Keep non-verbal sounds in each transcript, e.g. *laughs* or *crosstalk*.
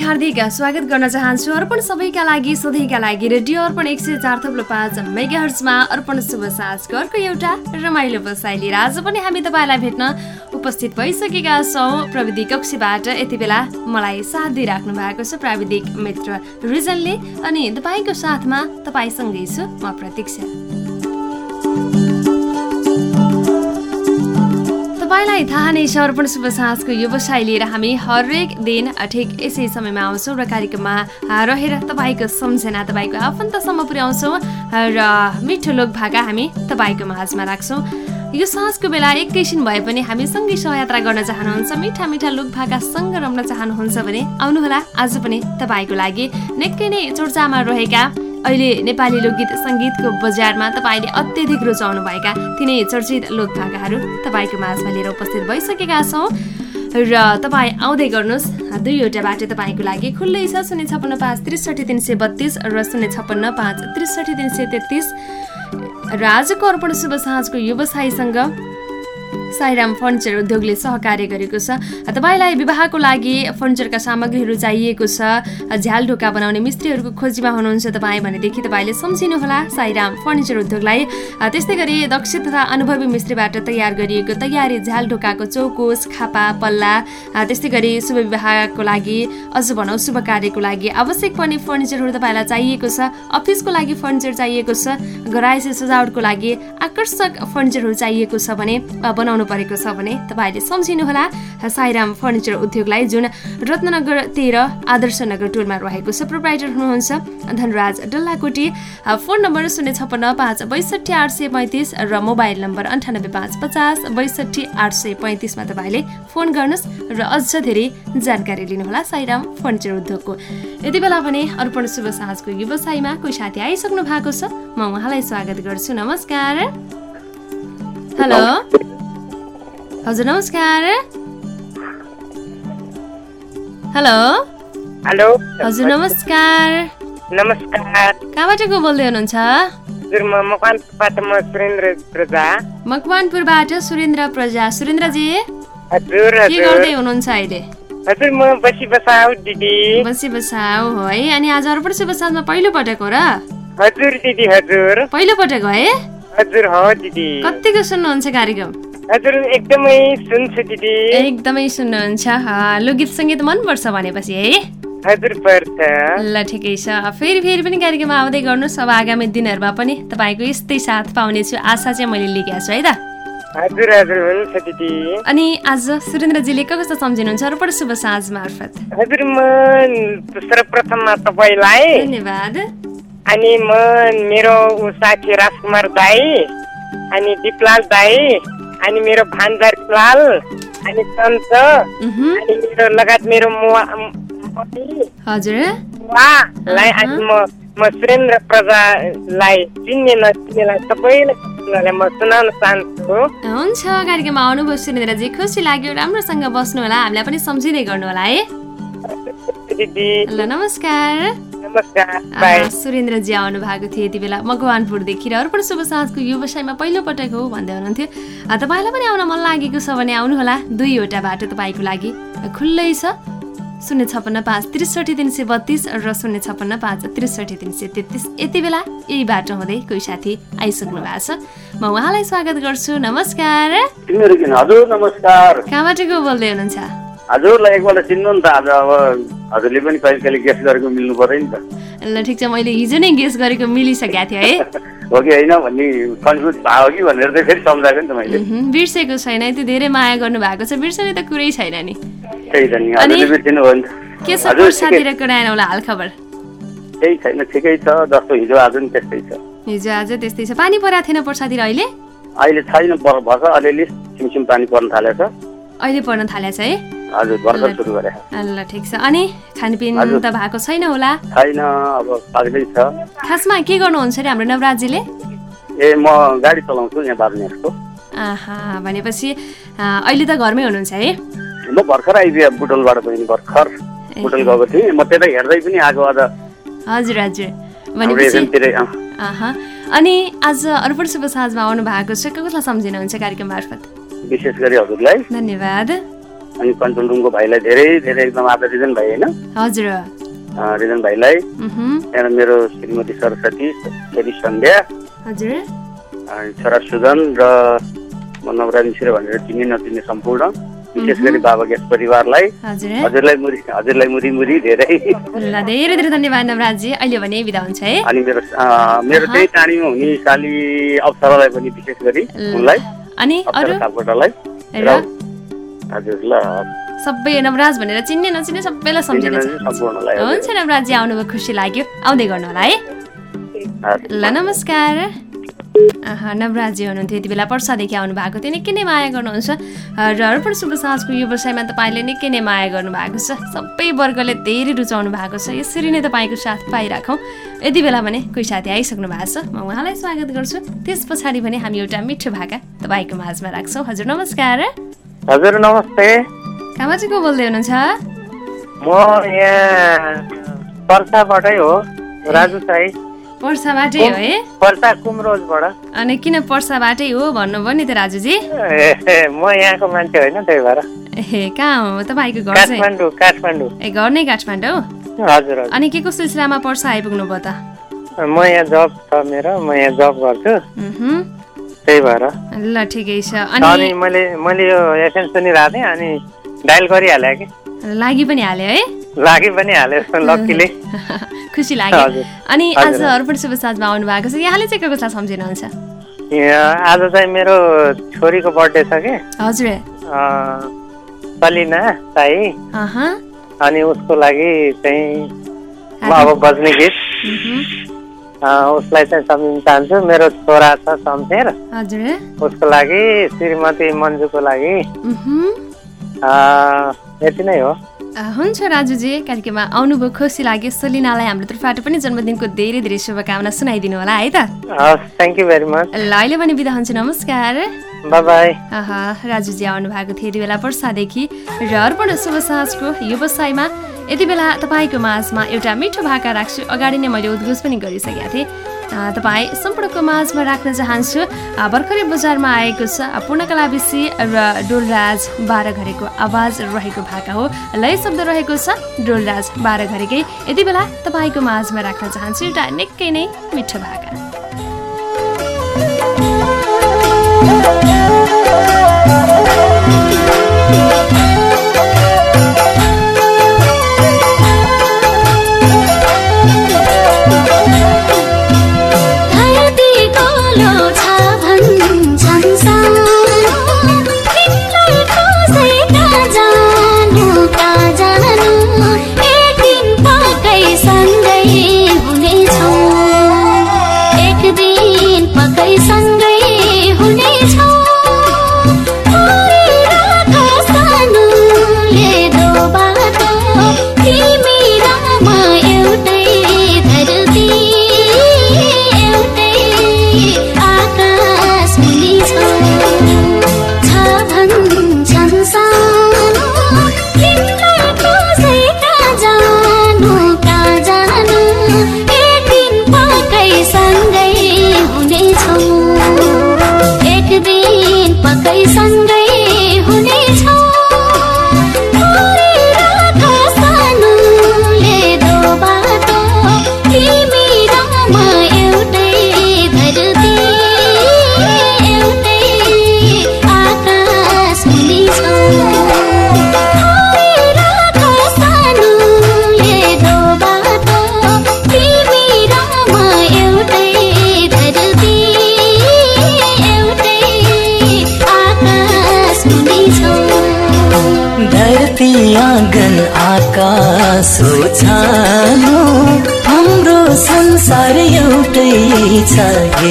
हार्दिक हार्दिक स्वागत गर्न चाहन्छु अर्पण सबैका लागि सधैँका लागि रेडियो अर्पण एक सय चार थप्लो पाँच मेगाहर्समा अर्पण शुभ साँझको अर्को एउटा रमाइलो बसाइ लिएर आज पनि हामी तपाईँलाई भेट्न उपस्थित भइसकेका छौँ प्रविधि कक्षीबाट। यति बेला मलाई साथ दिइराख्नु भएको छ प्राविधिक मित्र रिजनले अनि तपाईँको साथमा तपाईँसँगै छु म प्रतीक्षा। तपाईँलाई थाहा नै अर्पण शुभ साँझको व्यवसाय लिएर हामी हरेक दिन ठिक यसै समयमा आउँछौँ र कार्यक्रममा रहेर तपाईँको सम्झना तपाईँको आफन्तसम्म पुर्याउँछौँ र मिठो लोक भाका हामी तपाईँको माझमा राख्छौँ। यो साँझको बेला एकैछिन भए पनि हामीसँगै सहयात्रा गर्न चाहनुहुन्छ मिठा मिठा लोक भाकासँग रम्न चाहनुहुन्छ भने आउनुहोला आज पनि तपाईँको लागि निकै नै चर्चामा रहेका अहिले नेपाली लोकगीत सङ्गीतको बजारमा तपाईँले अत्यधिक रुचाउनुभएका तिनै चर्चित लोक भाकाहरू तपाईँको माझमा लिएर उपस्थित भइसकेका छौँ। र तपाईँ आउँदै गर्नुहोस्। दुईवटा बाटो तपाईँको लागि खुल्लै छ। शून्य छप्पन्न पाँच त्रिसठी तिन सय बत्तिस र शून्य छप्पन्न पाँच त्रिसठी तिन सय तेत्तिस। र आजको अर्पण शुभ साँझको व्यवसायीसँग साईराम फर्निचर उद्योगले सहकार्य गरेको छ। तपाईँलाई विवाहको लागि फर्निचरका सामग्रीहरू चाहिएको छ। झ्याल ढोका बनाउने मिस्त्रीहरूको खोजीमा हुनुहुन्छ तपाईँ भनेदेखि तपाईँले सम्झिनुहोला। साईराम फर्निचर उद्योगलाई त्यस्तै गरी दक्ष तथा अनुभवी मिस्त्रीबाट तयार गरिएको तयारी झ्याल ढोकाको चौकोस खापा पल्ला त्यस्तै गरी शुभ विवाहको लागि अझ भनौँ शुभ कार्यको लागि आवश्यक पर्ने फर्निचरहरू तपाईँलाई चाहिएको छ। अफिसको लागि फर्निचर चाहिएको छ। घरायसी सजावटको लागि आकर्षक फर्निचरहरू चाहिएको छ भने बनाउनु बनाउनु परेको छ भने तपाईँले सम्झिनुहोला। साईराम फर्निचर उद्योगलाई जुन रत्नगर तेह्र आदर्श नगर टोलमा रहेको छ प्रोप्राइटर हुनुहुन्छ। धनराज डल्लाकोटी फोन नम्बर शून्य छप्पन्न पाँच बैसठी आठ सय पैँतिस र मोबाइल नम्बर अन्ठानब्बे पाँच पचास बैसठी आठ सय पैँतिसमा तपाईँले फोन गर्नुहोस् र अझ धेरै जानकारी लिनुहोला साईराम फर्निचर उद्योगको। यति बेला भने अर्पण शुभ साँझको व्यवसायमा कोही साथी आइसक्नु भएको छ? म उहाँलाई स्वागत गर्छु। नमस्कार। हेलो। हजुर नमस्कार। हेलो। हेलो। हजुर नमस्कार। नमस्कार। कहाँबाट को बोल्दै हुनुहुन्छ? मकवानपुरबाट सुरेन्द्र प्रजा। सुरेन्द्रजी के गर्दै हुनुहुन्छ अहिले? हजुर म बसी बसाउ दिदी। बसी बसाउ हो। है अनि आज अर्पण साँझमा पहिलो पटक हो र? हजुर दिदी हजुर। पहिलो पटक हो है? हजुर हो दिदी। कतिको सुन्नुहुन्छ कार्यक्रम? हजुर एकदमै सुन्छु दिदी। एकदमै सुन्नुहुन्छ लोकगीत सङ्गीत मनपर्छ भनेपछि है? हजुर पर्छ। ल ठिकै छ। फेरि फेरि पनि कार्यक्रममा आउँदै गर्नुहोस् अब आगामी दिनहरूमा पनि तपाईँको यस्तै साथ पाउनेछु आशा चाहिँ मैले लिएको छु है त? हजुर हजुर हुन्छ दिदी। अनि आज सुरेन्द्रजीले के कस्तो सम्झिनुहुन्छ? अर्पण शुभ साँझ मार्फत। हजुर म सर्वप्रथममा तपाईँलाई धन्यवाद। अनि म मेरो साथी राजकुमार दाई अनि दिपलाल दाई अनि मेरो भान्जा लाल अनि सन्त अनि मेरो लगायत मेरो मुवा म- हजुर। उहाँलाई अनि म म सुरेन्द्र प्रजालाई चिन्ने नचिन्नेलाई सबैलाई म सुनाउन चाहन्छु। हुन्छ कार्यक्रममा आउनुभयो सुरेन्द्रजी। खुसी लाग्यो राम्रोसँग बस्नु होला। हामीलाई पनि सम्झिँदै गर्नु होला है। दिदी। ल नमस्कार। नमस्कार सुरेन्द्रजी आउनु भएको थियो यति बेला। मकवानपुरदेखि र अर्पण शुभ साँझको व्यवसायमा पहिलो पटक हो भन्दै हुनुहुन्थ्यो। तपाईँलाई पनि आउन मन लागेको छ भने आउनुहोला। दुईवटा बाटो तपाईँको लागि खुल्लै छ। शून्य छप्पन्न पाँच त्रिसठी तिन सय बत्तिस र शून्य छप्पन्न पाँच त्रिसठी तिन सय तेत्तिस। यति बेला यही बाटो हुँदै कोही साथी आइसक्नु भएको छ। म उहाँलाई स्वागत गर्छु। नमस्कार। हजुर नमस्कार। कहाँबाट को बोल्दै हुनुहुन्छ? हजुरलाई एकपल्ट चिन्नु नि त आज। अब हजुरले पनि कहिले कहिले गेस्ट गरेको मिल्नु पऱ्यो नि त। ल ठिक छ मैले हिजो नै गेस गरेको मिलिसकेको थियो है। *laughs* हो कि होइन भन्ने कन्फ्युज भयो कि भनेर चाहिँ फेरि सम्झाएको नि त मैले। बिर्सेको छैन त्यो धेरै माया गर्नु भएको छ बिर्सने त कुरै छैन नि। त्यही त नि अनि? हजुरले बिर्सिनु भयो नि त। के छ हजुर साथीहरूको नयाँ होला हालखबर केही छैन ठिकै छ जस्तो हिजो आज नि त्यस्तै छ। हिजो आज त्यस्तै छ। पानी परेको थिएन पर्सातिर अहिले? अहिले छैन पर भर्खर अलिअलि सिमसिम पानी पर्न थालेछ अहिले पर्न थालेको छ है? हजुर भर्खर सुरु गरे। ल ठिक छ। अनि खानपिन। त भएको छैन होला? छैन अब पाक्दै छ। खासमा के गर्नुहुन्छ अरे हाम्रो नवराजीले? ए म गाडी चलाउँछु यहाँ बाबुनेसको आहा भनेपछि अहिले त घरमै हुनुहुन्छ है? म भर्खर आइदिएँ बुटोलबाट पनि भर्खर। बुटोल गएको थिएँ। म त्यता हेर्दै पनि आएको आज। हजुर हजुर। अनि आज अर्पण शुभ साँझमा आउनु भएको छ। कसलाई सम्झिनुहुन्छ कार्यक्रम मार्फत? विशेष गरी हजुरलाई। धन्यवाद। अनि कन्ट्रोल रुमको भाइलाई धेरै धेरै एकदम आदर रिजन भाइ होइन? हजुर। रिजन भाइलाई। त्यहाँबाट मेरो श्रीमती सरस्वती छोरी सन्ध्या। हजुर। अनि छोरा सुजन र म नवराज मिश्र भनेर चिन्ने नचिन्ने सम्पूर्ण। विशेष गरी बाबा ग्यास परिवारलाई। हजुर। हजुरलाई मुरी हजुरलाई मुरी मुरी धेरै। धेरै धेरै धन्यवाद नवराजी। अहिले भने बिदा हुन्छ है। अनि मेरो मेरो। त्यही टाढीमा हुने साली अप्सरालाई पनि विशेष गरी। उनलाई अनि अरू? सापकोटालाई र सबै नवराज भनेर चिन्ने नचिन्ने सबैलाई सम्झिन हुन्छ नवराजी आउनुभयो खुसी लाग्यो। आउँदै गर्नु होला है। ल नमस्कार। नवराजी हुनुहुन्थ्यो यति बेला पर्सादेखि आउनु भएको थियो। निकै नै माया गर्नुहुन्छ। र अर्पण शुभ साँझको व्यवसायमा तपाईँले निकै नै माया गर्नुभएको छ। सबै वर्गले धेरै रुचाउनु भएको छ। यसरी नै तपाईँको साथ पाइराखौँ। यति बेला भने कोही साथी आइसक्नु भएको छ। म उहाँलाई स्वागत गर्छु। त्यस पछाडि भने हामी एउटा मिठो भाका तपाईँको माझमा राख्छौँ। हजुर नमस्कार। हजुर नमस्ते। कहाँबाट को बोल्दै हुनुहुन्छ? म यहाँ पर्साबाटै हो राजु साई। पर्साबाटै हो है पर्सा कुमरोजबाट। अनि किन पर्साबाटै हो भन्नुभयो नि त राजुजी। ए, म यहाँको मान्छे होइन त्यही भएर। ए कहाँ हो? तपाईँको घर काठमाडौँ काठमाडौँ। ए घर नै काठमाडौँ? हजुर अनि के को सिलसिलामा पर्सा आइपुग्नु भयो त? म यहाँ जब छ मेरो म यहाँ जब गर्छु। त्यही भएर। ल ठिकै छ। अनि मैले मैले यो एसएम सुनिरहेको थिएँ अनि डायल गरिहालेँ कि। लागि पनि हाल्यो है? लागि पनि हाल्यो *laughs* लक्कीले। खुसी लाग्यो। अनि आज। अर्पण शुभ साँझमा आउनु भएको छ। यहाँले चाहिँ को कसलाई सम्झिनुहुन्छ? आज चाहिँ मेरो छोरीको बर्थडे छ कि। हजुर। सलिना साई। अनि उसको लागि चाहिँ अब बज्ने गीत। उसलाई चाहिँ सम्झिन चाहन्छु। मेरो छोरा छ शमशेर। उसको लागि श्रीमती मन्जुको लागि। यति नै हो। हुन्छ राजुजी। कार्यक्रममा आउनुभयो खुसी लाग्यो। सलिनालाई हाम्रो तर्फबाट पनि जन्मदिनको धेरै धेरै शुभकामना सुनाइदिनु होला है त? थ्याङ्क यू भेरी मच ल अहिले पनि बिदा हुन्छ। नमस्कार। राजुजी आउनु भएको थियो। यति बेला पर्सादेखि र अर्पण शुभ साँझको व्यवसायमा यति बेला तपाईँको माझमा एउटा मिठो भाका राख्छु। अगाडि नै मैले उद्घोष पनि गरिसकेका थिएँ। तपाईँ सम्पूर्णको माझमा राख्न चाहन्छु। भर्खरै बजारमा आएको छ। पूर्णकला विषी र डोलराज बाह्र घरेको आवाज रहेको भाका हो। लय शब्द रहेको छ डोलराज बाह्र घरेकै यति बेला तपाईँको माझमा राख्न चाहन्छु एउटा निकै नै मिठो भाका।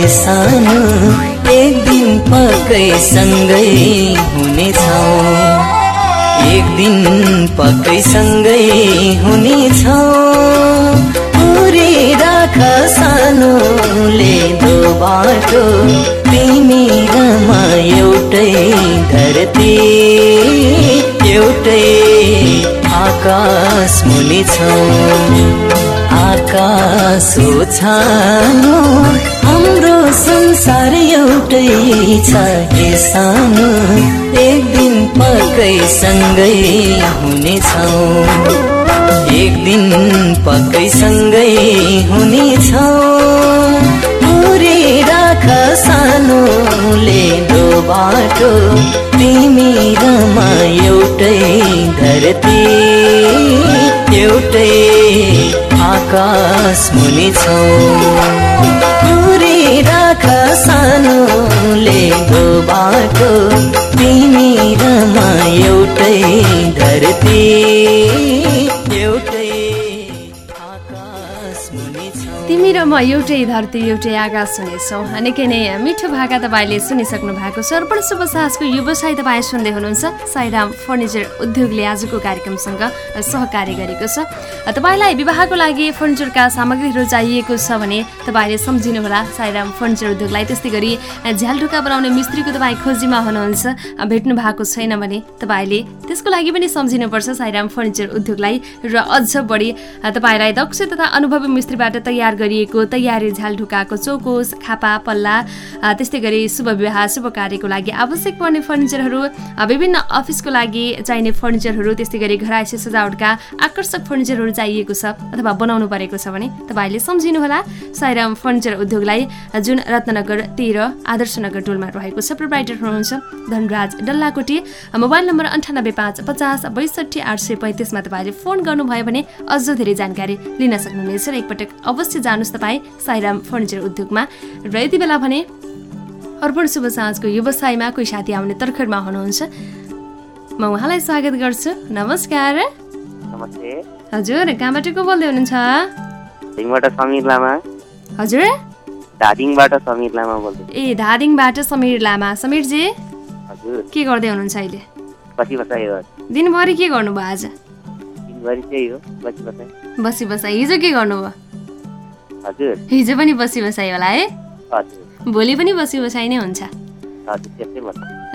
सानो एक दिन पक्कै सँगै हुनेछौ। एक दिन पक्कै सँगै हुनेछौ। पुरी राख सानोले दो बाटो तिमी र म एउटै धरती एउटै आकाश मुनि छौ आकाश छानो संसार एउटै छ हे सानो? एक दिन पक्कै सँगै हुनेछौ। एक दिन पक्कै सँगै हुनेछौ। राख सानोले दो बाटो तिमी र म एउटै धरती। एउटै आकाश मुनि छौ दो बाटो तिमी र म एउटै धरती। तिमी र म एउटै धरती एउटै आकाश हुनेछौँ निकै नै मिठो भाका तपाईँले सुनिसक्नु भएको छ। अर्पण शुभ साहसको व्यवसाय तपाईँ सुन्दै हुनुहुन्छ। साईराम फर्निचर उद्योगले आजको कार्यक्रमसँग सहकार्य गरेको छ। तपाईँलाई विवाहको लागि फर्निचरका सामग्रीहरू चाहिएको छ भने तपाईँले सम्झिनुहोला। साईराम फर्निचर उद्योगलाई त्यस्तै गरी झ्यालढुका बनाउने मिस्त्रीको तपाईँ खोजीमा हुनुहुन्छ। भेट्नु भएको छैन भने तपाईँले त्यसको लागि पनि सम्झिनुपर्छ। साईराम फर्निचर उद्योगलाई र अझ बढी तपाईँलाई दक्ष तथा अनुभवी मिस्त्रीबाट तयार गरिएको तयारी झ्यालढुकाको चौकोस खापा पल्ला त्यस्तै गरी शुभ विवाह शुभ कार्यको लागि आवश्यक पर्ने फर्निचरहरू विभिन्न अफिसको लागि चाहिने फर्निचरहरू त्यस्तै गरी घरायसी सजावटका आकर्षक फर्निचरहरू चाहिएको छ अथवा बनाउनु परेको छ भने तपाईँले सम्झिनुहोला। साइराम फर्निचर उद्योगलाई जुन रत्नगर तेह्र आदर्शनगर टोलमा रहेको छ प्रोभाइडर हुनुहुन्छ धनराज डल्लाकोटी। मोबाइल नम्बर अन्ठानब्बे पाँच पचास बैसठी आठ सय पैँतिसमा तपाईँले फोन गर्नुभयो भने अझ धेरै जानकारी लिन सक्नुहुनेछ र एकपटक अवश्य जानुहोस् तपाईँ। साइराम फर्निचर उद्योगमा। र यति बेला भने अर्पण शुभ साँझको व्यवसायमा कोही साथी आउने तर्खरमा हुनुहुन्छ। म उहाँलाई स्वागत गर्छु। नमस्कार। हजुर कहाँबाट को बोल्दै हुनुहुन्छ? हजुर। धादिङबाट समीर लामा बोल्दै ए धादिङबाट समीर लामा। समीरजी हजुर। के गर्दै हुनुहुन्छ अहिले? दिनभरि के गर्नुभयो आज? दिनभरि त्यही हो बसी बसाइ। बसी बसाइ। हिजो के गर्नुभयो? हिजो पनि बसी बसाइ होला है? भोलि पनि बसी बसाइ नै हुन्छ।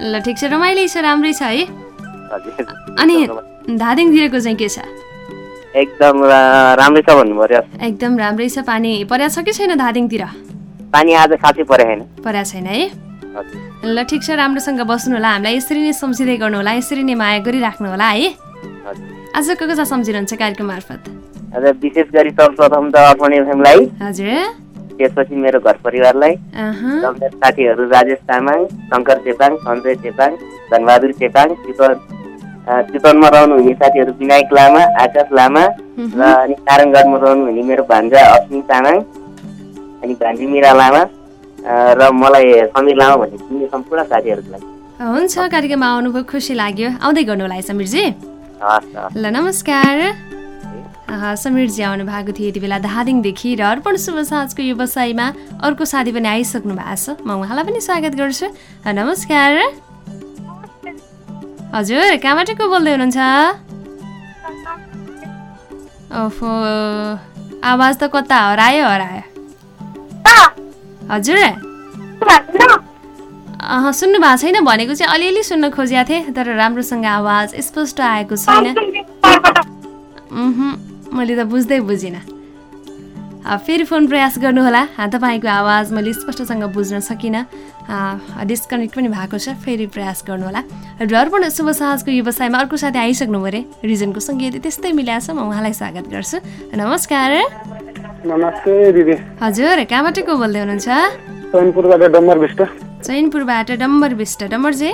ल ठिक छ रमाइलो छ राम्रै छ है। अनि धादिङतिरको चाहिँ के छ? एकदम राम्रै छ भन्नु पर्यो। एकदम राम्रै छ पानी परेको छ कि छैन धादिङतिर? पानी आज खासै परे छैन। परेको छैन है? ल ठिक छ राम्रोसँग बस्नु होला हामीलाई यसरी नै सम्झिँदै गर्नु होला यसरी नै माया गरिराख्नु होला है। आज को कसलाई सम्झिनुहुन्छ कार्यक्रम मार्फत? आज विशेष गरी सर्वप्रथम त अर्पण एफएमलाई हजुर। त्यसपछि मेरो घर परिवारलाई साथीहरू राजेश तामाङ शङ्कर चेपाङ सञ्जय चेपाङ धनबहादुर चेपाङ चितवन चितवनमा रहनुहुने साथीहरू विनायक लामा आकाश लामा र अनि सारङगढमा रहनुहुने मेरो भान्जा अश्विन तामाङ अनि भान्जी मिरा लामा र मलाई समीर लामा भन्ने चिन्ने सम्पूर्ण साथीहरूलाई हुन्छ कार्यक्रममा आउनुभयो खुसी लाग्यो। आउँदै गर्नु होला है समीरजी। ल नमस्कार। समीरजी आउनु भएको थियो यति बेला धादिङदेखि र अर्पण शुभ साँझको व्यवसायमा अर्को साथी पनि आइसक्नु भएको छ। म उहाँलाई पनि स्वागत गर्छु। नमस्कार। हजुर कहाँबाट को बोल्दै हुनुहुन्छ? ओहो आवाज त कता हरायो हरायो। हजुर। अह, सुन्नु भएको छैन भनेको चाहिँ अलिअलि सुन्न खोजेको थिएँ तर राम्रोसँग आवाज स्पष्ट आएको छैन। मैले त बुझ्दै बुझिनँ। फेरि फोन प्रयास गर्नुहोला। तपाईँको आवाज मैले स्पष्टसँग बुझ्न सकिनँ। डिस्कनेक्ट पनि भएको छ फेरि प्रयास गर्नुहोला। र अर्पण शुभ साँझको व्यवसायमा अर्को साथी आइसक्नु पऱ्यो। रिजनको सङ्गीत त्यस्तै मिलाएको छ म उहाँलाई स्वागत गर्छु। नमस्कार। नमस्ते दिदी। हजुर कहाँबाट को बोल्दै हुनुहुन्छ? चैनपुरबाट डम्बर विष्ट। डम्बर विष्ट। डम्बरजे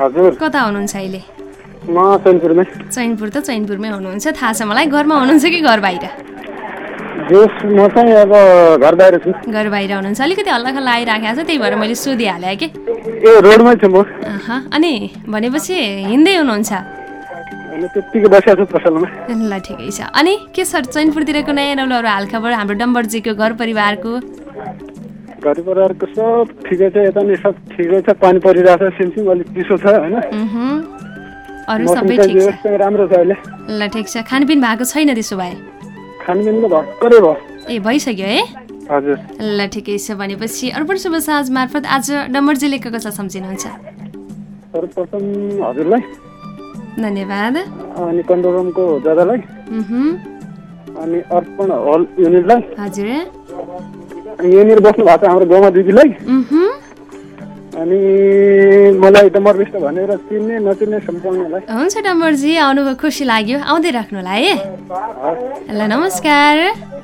हजुर। कता हुनुहुन्छ अहिले? म चैनपुरमै? चैनपुर त चैनपुरमै हुनुहुन्छ। थाहा छ मलाई घरमा हुनुहुन्छ कि घर बाहिर म चाहिँ अब घर बाहिर छु। घर बाहिर हुनुहुन्छ। अलिकति हल्ला खल्ला आइराखेको छ त्यही भएर मैले सोधिहालेँ कि। ए रोडमै छु म। अनि भनेपछि हिँड्दै हुनुहुन्छ? ल ठिकै छ। अनि के छ चैनपुरतिरको नयाँ नौलोहरू हालखबर? हाम्रो डम्बरजीको घर परिवारको? घर परिवारको सब ठिकै छ यता नि सब ठिकै छ। पानी परिरहेको छ सिमसिम अलिक चिसो छ होइन। अरू सबै ठिक छ। राम्रो छ अहिले। ल ठिक छ। खानपिन भएको छैन त्यसो भए खानपिन त भर्खरै भयो। ए भइसक्यो है? हजुर। ल ठिकै छ भनेपछि अर्पण शुभ साँझ मार्फत आज डम्बरजीले को कसलाई सम्झिनुहुन्छ? सर्वप्रथम हजुरलाई धन्यवाद। अनि कन्ट्रोल रुमको दादालाई। अनि अर्पण हल युनिटलाई हजुर। यहाँनिर बस्नु भएको छ हाम्रो गाउँमा दिदीलाई। अनि मलाई डम्बर विष्ट भनेर चिन्ने नचिन्ने सम्पूर्णलाई हुन्छ डम्बरजी आउनुभयो खुसी लाग्यो। आउँदै राख्नु होला है। ल नमस्कार।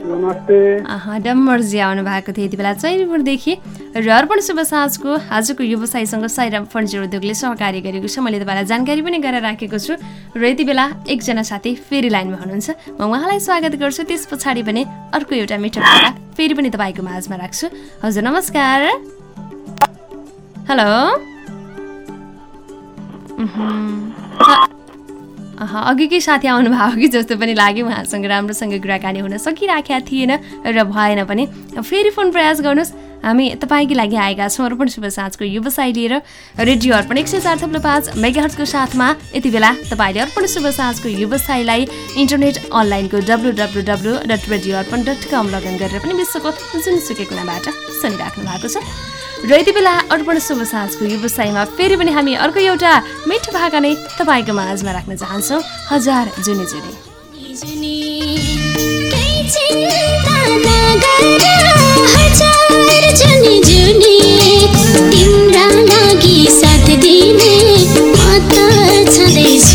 नमस्ते। डम्बरजी आउनु भएको थियो यति बेला चैनपुरदेखि र अर्पण शुभ साँझको आजको व्यवसायीसँग साइराम फर्निचर उद्योगले सहकार्य गरेको छ। मैले तपाईँलाई जानकारी पनि गरेर राखेको छु। र यति बेला एकजना साथी फेरि लाइनमा हुनुहुन्छ। म उहाँलाई स्वागत गर्छु। त्यस पछाडि पनि अर्को एउटा मिठो फेरि पनि तपाईँको माझमा राख्छु। हजुर नमस्कार। हेलो उहुँ। अ- अह, अघिकै साथी आउनुभयो कि जस्तो पनि लाग्यो। उहाँसँग राम्रोसँग कुराकानी हुन सकिराखेका थिएन र भएन भने फेरि फोन प्रयास गर्नुहोस्। हामी तपाईँकै लागि आएका छौँ अर्पण शुभ साँझको व्यवसाय लिएर रेडियो अर्पण एक सय चार थप्लो पाँच मेगाहटको साथमा यति बेला तपाईँले अर्पण शुभ साँझको व्यवसायलाई इन्टरनेट अनलाइनको W W W dot radio Arpan dot com login गरेर पनि विश्वको जुनसुकै कुनाबाट सुनिराख्नु भएको छ। र यति बेला अर्पण शुभ साँझको व्यवसायमा फेरि पनि हामी अर्को एउटा मिठो भाका नै तपाईँको माझमा राख्न चाहन्छौँ। हजार जुनी जुनी। जुनी जुनी तिम्रा लागि साथ दिने म त छँदैछु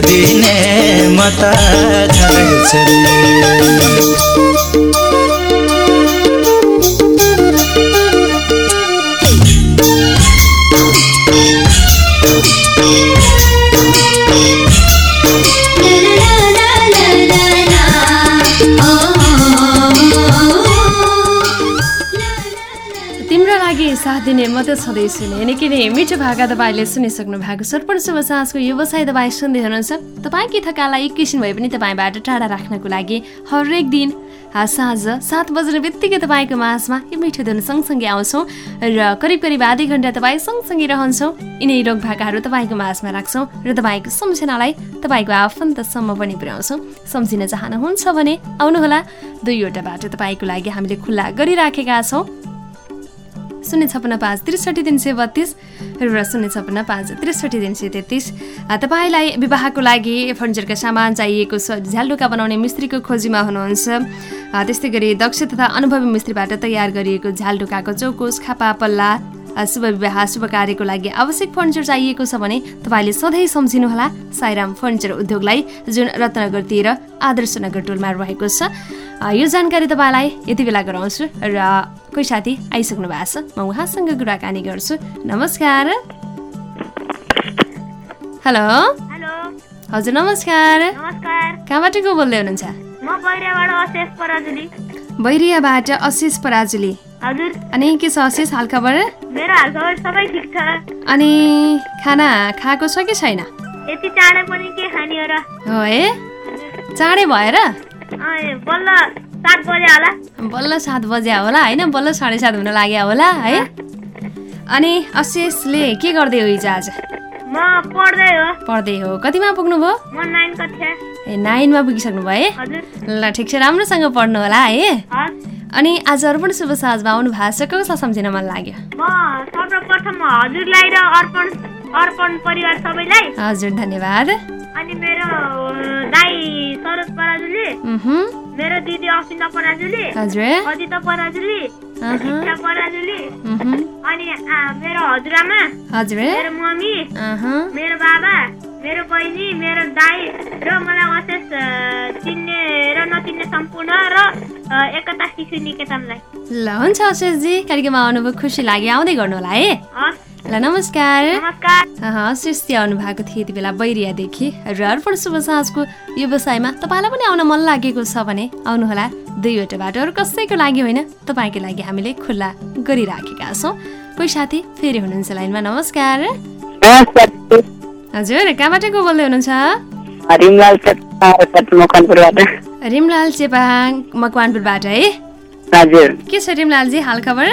दिने म त छँदैछु दिने म त छँदैछु नि निकै मिठो भाका तपाईँले सुनिसक्नु भएको सर्पण शुभ साँझको व्यवसाय तपाईँ सुन्दै हुनुहुन्छ। तपाईँकै थकालाई एकैछिन भए पनि तपाईँबाट टाढा राख्नको लागि हरेक दिन साँझ सात बज्ने बित्तिकै तपाईँको माझमा यो मिठो धुन सँगसँगै आउँछौँ र करिब करिब आधी घन्टा तपाईँ सँगसँगै रहन्छौँ। यिनै रोग भाकाहरू तपाईँको माझमा राख्छौँ र तपाईँको सम्झनालाई तपाईँको आफन्तसम्म पनि पुर्याउँछौँ। सम्झिन चाहनुहुन्छ भने आउनुहोला। दुईवटा बाटो तपाईँको लागि हामीले खुल्ला गरिराखेका छौँ। शून्य छपन्न पाँच त्रिसठी तिन सय बत्तिस र शून्य छपन्न पाँच त्रिसठी तिन सय तेत्तिस। तपाईँलाई विवाहको लागि फर्निचरका सामान चाहिएको छ। झ्यालडुका बनाउने मिस्त्रीको खोजीमा हुनुहुन्छ। त्यस्तै गरी दक्ष तथा अनुभवी मिस्त्रीबाट तयार गरिएको झ्यालडुकाको चौकोस खापा पल्ला शुभ विवाह शुभ कार्यको लागि आवश्यक फर्निचर चाहिएको छ भने तपाईँले सधैँ सम्झिनुहोला। साईराम फर्निचर उद्योगलाई जुन रत्नगर आदर्श नगर टोलमा रहेको छ। यो जानकारी तपाईँलाई यति बेला गराउँछु र कोही साथी आइसक्नु भएको छ म उहाँसँग कुराकानी गर्छु। नमस्कार। हेलो। हजुर नमस्कार। नमस्कार। कहाँबाट को बोल्दै हुनुहुन्छ? बैरियाबाट अशिष पराजुली। अनि के छ अशिष हालखबर? अनि खाना खाएको छ कि छैन? चाँडै भएर? बल्ल सात बजे होला। होइन? बल्ल साढे सात हुन लाग्यो होला है? अनि अशेषले के गर्दै हो हिजो आज? पढ्दै हो। कतिमा पुग्नुभयो? ए नाइनमा पुगिसक्नु भयो है? ल ठिक छ राम्रोसँग पढ्नु होला है? अनि आज अर्पण शुभ साँझमा आउनु भएको छ कसलाई सम्झिन मन लाग्यो? सर्वप्रथम हजुरलाई र अर्पण अर्पण परिवार सबैलाई हजुर धन्यवाद। अनि मेरो दाई सरोज पराजुली मेरो दिदी असिन्दा पराजुली अजिता पराजुली शिक्षा पराजुली अनि मेरो हजुरआमा हजुर। मेरो मम्मी मेरो बाबा मेरो बहिनी मेरो दाई र मलाई अशेष चिन्ने र नचिन्ने सम्पूर्ण र एकता शिशु निकेतनलाई। ल हुन्छ अशेषजी। कार्यक्रममा आउनुभयो खुसी लाग्यो। आउँदै गर्नु होला है? हस्। ल नमस्कार। नमस्कार। सृष्टि आउनु भएको थियो यति बेला बैरियादेखि। र अर्पण शुभ साँझको व्यवसायमा तपाईँलाई पनि आउन मन लागेको छ भने आउनुहोला। दुईवटा बाटोहरू कसैको लागि होइन तपाईँको लागि हामीले खुल्ला गरिराखेका छौँ। कोही साथी फेरि हुनुहुन्छ लाइनमा नमस्कार। हजुर कहाँबाट को बोल्दै हुनुहुन्छ? रिमलाल चेपाङ मकवानपुरबाट। है? हजुर। के छ रिमलालजी हाल खबर?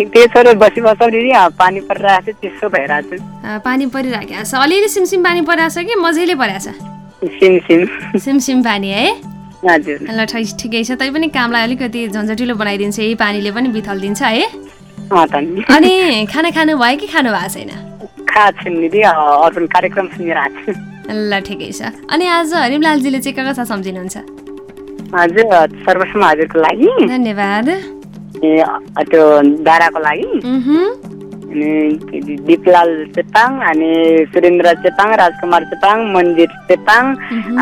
ठिक ठिकै छ र बसी बसाउ दिदी। पानी परिरहेको छ चिसो भइरहेको अँ, पानी परिरहेको छ। अलिअलि सिमसिम पानी परिरहेको छ कि मजाले परिरहेको छ सिम सिम। छ सिमसिम पानी है? हजुर। ल ठिकै छ। तै पनि कामलाई अलिकति झन्झटिलो बनाइदिन्छ। यही पानीले पनि बिथलिदिन्छ है? अनि खाना खानु भयो कि खानु भएको छैन? कार्यक्रम सुनेर आएको छु। ल ठिकै छ। अनि आज हरिमलालजीले चाहिँ कसलाई सम्झिनुहुन्छ? हजुर सर्वप्रथम हजुरको लागि। धन्यवाद। ए, त्यो दाराको लागि। अनि दिपलाल चेपाङ अनि सुरेन्द्र चेपाङ राजकुमार चेपाङ मन्दिर चेपाङ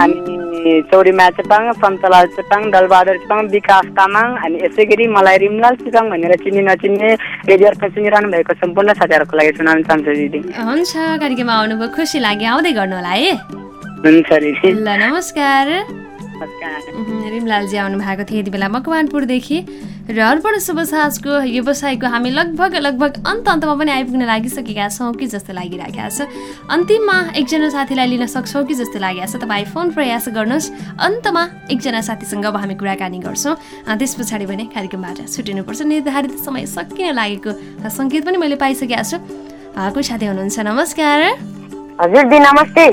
अनि चौरीमा चेपाङ सन्तलाल चेपाङ दलबहादुर चेपाङ विकास तामाङ अनि यसै गरी मलाई रिमलाल चेपाङ भनेर चिन्ने नचिन्ने रेडियो अर्पण सुनिरहनु भएको सम्पूर्ण साथीहरूको लागि सुनाउन चाहन्छु दिदी। हुन्छ कार्यक्रममा आउनुभयो खुसी लाग्यो। आउँदै गर्नु होला है। हुन्छ दिदी। ल नमस्कार। रिमलालजी आउनु भएको थियो यति बेला मकवानपुरदेखि। र अर्पण शुभ साँझको व्यवसायको हामी लगभग लगभग अन्त अन्तमा पनि आइपुग्न लागिसकेका छौँ कि जस्तो लागिरहेका छ। अन्तिममा एकजना साथीलाई लिन सक्छौँ कि जस्तो लागेको छ। तपाईँ फोन प्रयास गर्नुहोस्। अन्तमा एकजना साथीसँग अब हामी कुराकानी गर्छौँ। त्यस पछाडि भने कार्यक्रमबाट छुटिनुपर्छ। निर्धारित समय सकिन लागेको सङ्केत पनि मैले पाइसकेको छु। कोही साथी हुनुहुन्छ? नमस्कार। हजुर दी नमस्ते।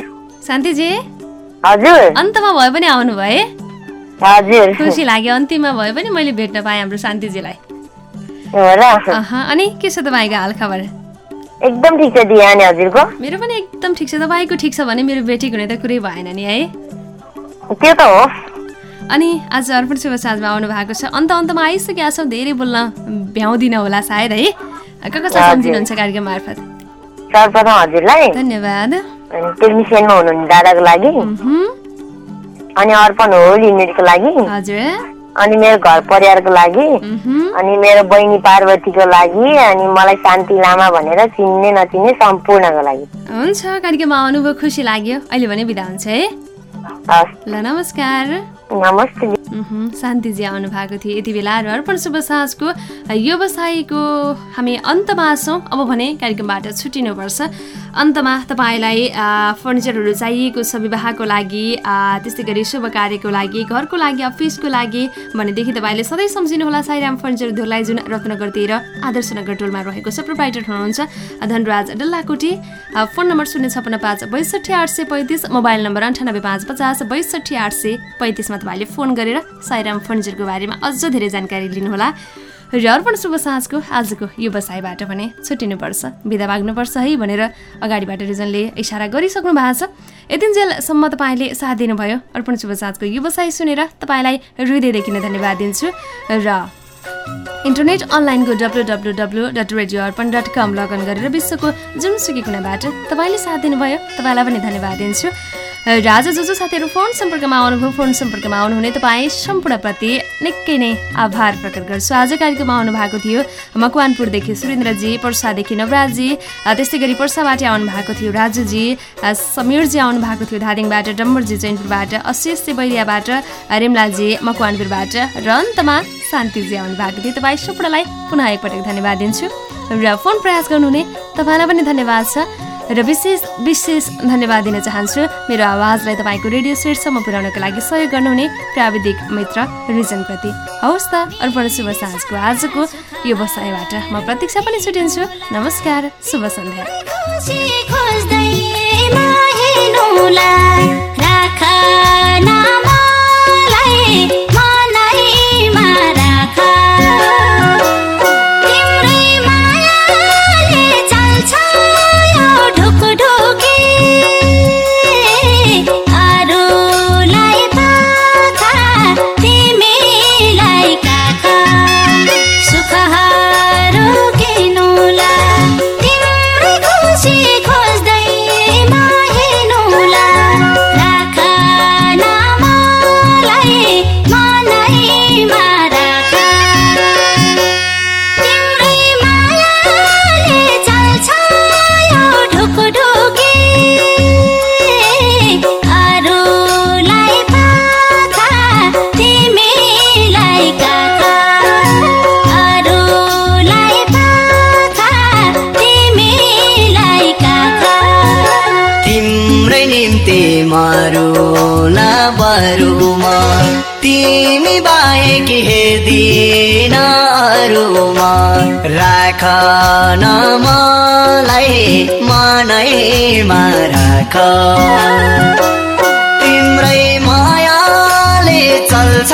शान्तिजी। हजुर। अन्तमा भए पनि आउनुभयो है हजुर। खुसी लाग्यो अन्तिममा भए पनि मैले भेट्न पाएँ हाम्रो शान्तिजीलाई। अनि के छ तपाईँको हाल खबर? एकदम ठिक छ दी अनि हजुरको। मेरो पनि एकदम ठिक छ। तपाईँको ठिक छ भने मेरो बेटीको हुने त कुरै भएन नि है। त्यो त हो। अनि आज अर्पण शुभ साँझमा आउनु भएको छ। अन्त अन्तमा आइसकेका छौँ धेरै बोल्न भ्याउँदिन होला सायद है। कसलाई सम्झिनुहुन्छ कार्यक्रम मार्फत। सर्वप्रथम हजुरलाई। धन्यवाद। अनि टेक्निसियनमा हुनुहुने दादाको लागि। अनि अर्पण होल युनिटको लागि। अनि मेरो घर परिवारको लागि। अनि मेरो बहिनी पार्वतीको लागि। अनि मलाई शान्ति लामा भनेर चिन्ने नचिन्ने सम्पूर्णको लागि। हुन्छ कार्यक्रममा आउनुभयो खुसी लाग्यो। अहिले भने बिदा हुन्छ है। ल नमस्कार। नमस्ते। शान्तिजी आउनु भएको थियो यति बेला र अर्पण शुभ साँझको व्यवसायको हामी अन्तमा छौँ। अब भने कार्यक्रमबाट छुट्टिनुपर्छ अन्तमा तपाईँलाई फर्निचरहरू चाहिएको छ विवाहको लागि त्यस्तै गरी शुभ कार्यको लागि घरको लागि अफिसको लागि भनेदेखि तपाईँले सधैँ सम्झिनुहोला साईराम फर्निचर धुलाई जुन रत्नगर तेह्र आदर्श नगर टोलमा रहेको छ प्रोभाइडर हुनुहुन्छ धनराज डल्लाकोटी। फोन नम्बर शून्य छपन्न पाँच बैसठी आठ सय पैँतिस मोबाइल नम्बर अन्ठानब्बे पाँच पचास बैसठी आठ सय पैँतिसमा तपाईँले फोन गरेर साईराम फर्निचरको बारेमा अझ धेरै जानकारी लिनुहोला। र अर्पण शुभ साँझको आजको व्यवसायबाट भने छुट्टिनुपर्छ बिदा माग्नुपर्छ है भनेर अगाडिबाट रिजनले इसारा गरिसक्नु भएको छ। यतिन्जेलसम्म तपाईँले साथ दिनुभयो। अर्पण शुभ साँझको व्यवसाय सुनेर तपाईँलाई हृदयदेखि नै धन्यवाद दिन्छु। र इन्टरनेट अनलाइनको W W W dot radio Arpan dot com login गरेर विश्वको जुनसुकै कुनाबाट तपाईँले साथ दिनुभयो तपाईँलाई पनि धन्यवाद दिन्छु। र आज जो जो साथीहरू फोन सम्पर्कमा आउनुभयो फोन सम्पर्कमा आउनुहुने तपाईँ सम्पूर्णप्रति निकै नै आभार प्रकट गर्छु। आज कार्यक्रममा आउनु भएको थियो मकवानपुरदेखि सुरेन्द्रजी पर्सादेखि नवराजी त्यस्तै गरी पर्साबाट आउनु भएको थियो राजुजी समीरजी आउनु भएको थियो धादिङबाट डम्बरजी चैनपुरबाट अशेष बैरियाबाट रेम्लाजी मकवानपुरबाट र अन्तमा शान्तिजी आउनु भएको थियो। तपाईँ सम्पूर्णलाई पुनः एकपटक धन्यवाद दिन्छु र फोन प्रयास गर्नुहुने तपाईँलाई पनि धन्यवाद छ। र विशेष विशेष धन्यवाद दिन चाहन्छु मेरो आवाजलाई तपाईँको रेडियो सेटसम्म पुर्याउनको लागि सहयोग गर्नुहुने प्राविधिक मित्र रिजनप्रति हवस् त अर्पण शुभ साँझको आजको यो बसाइबाट म प्रतीक्षा पनि छुटिन्छु। नमस्कार शुभ सन्ध्या। मनैमा राख तिम्रै मायाले चल्छ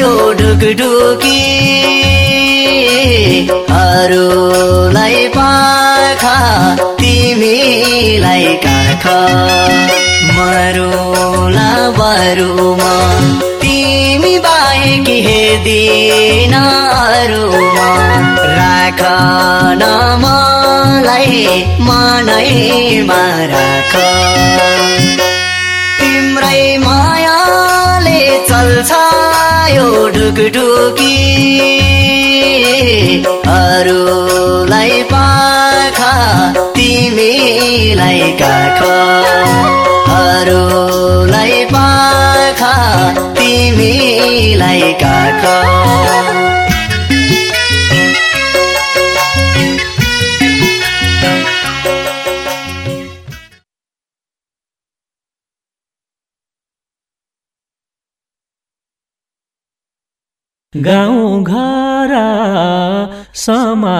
यो ढुकढुकी। अरूलाई पाखा तिमीलाई काख। मरुला बरुमा तिमी बाहेक हेर्दिन अरूमा। राख न मलाई मनैमा तिम्रै मायाले चल्छ यो ढुकढुकी अरूलाई पाखा तिमीलाई काख गाउँ घर समा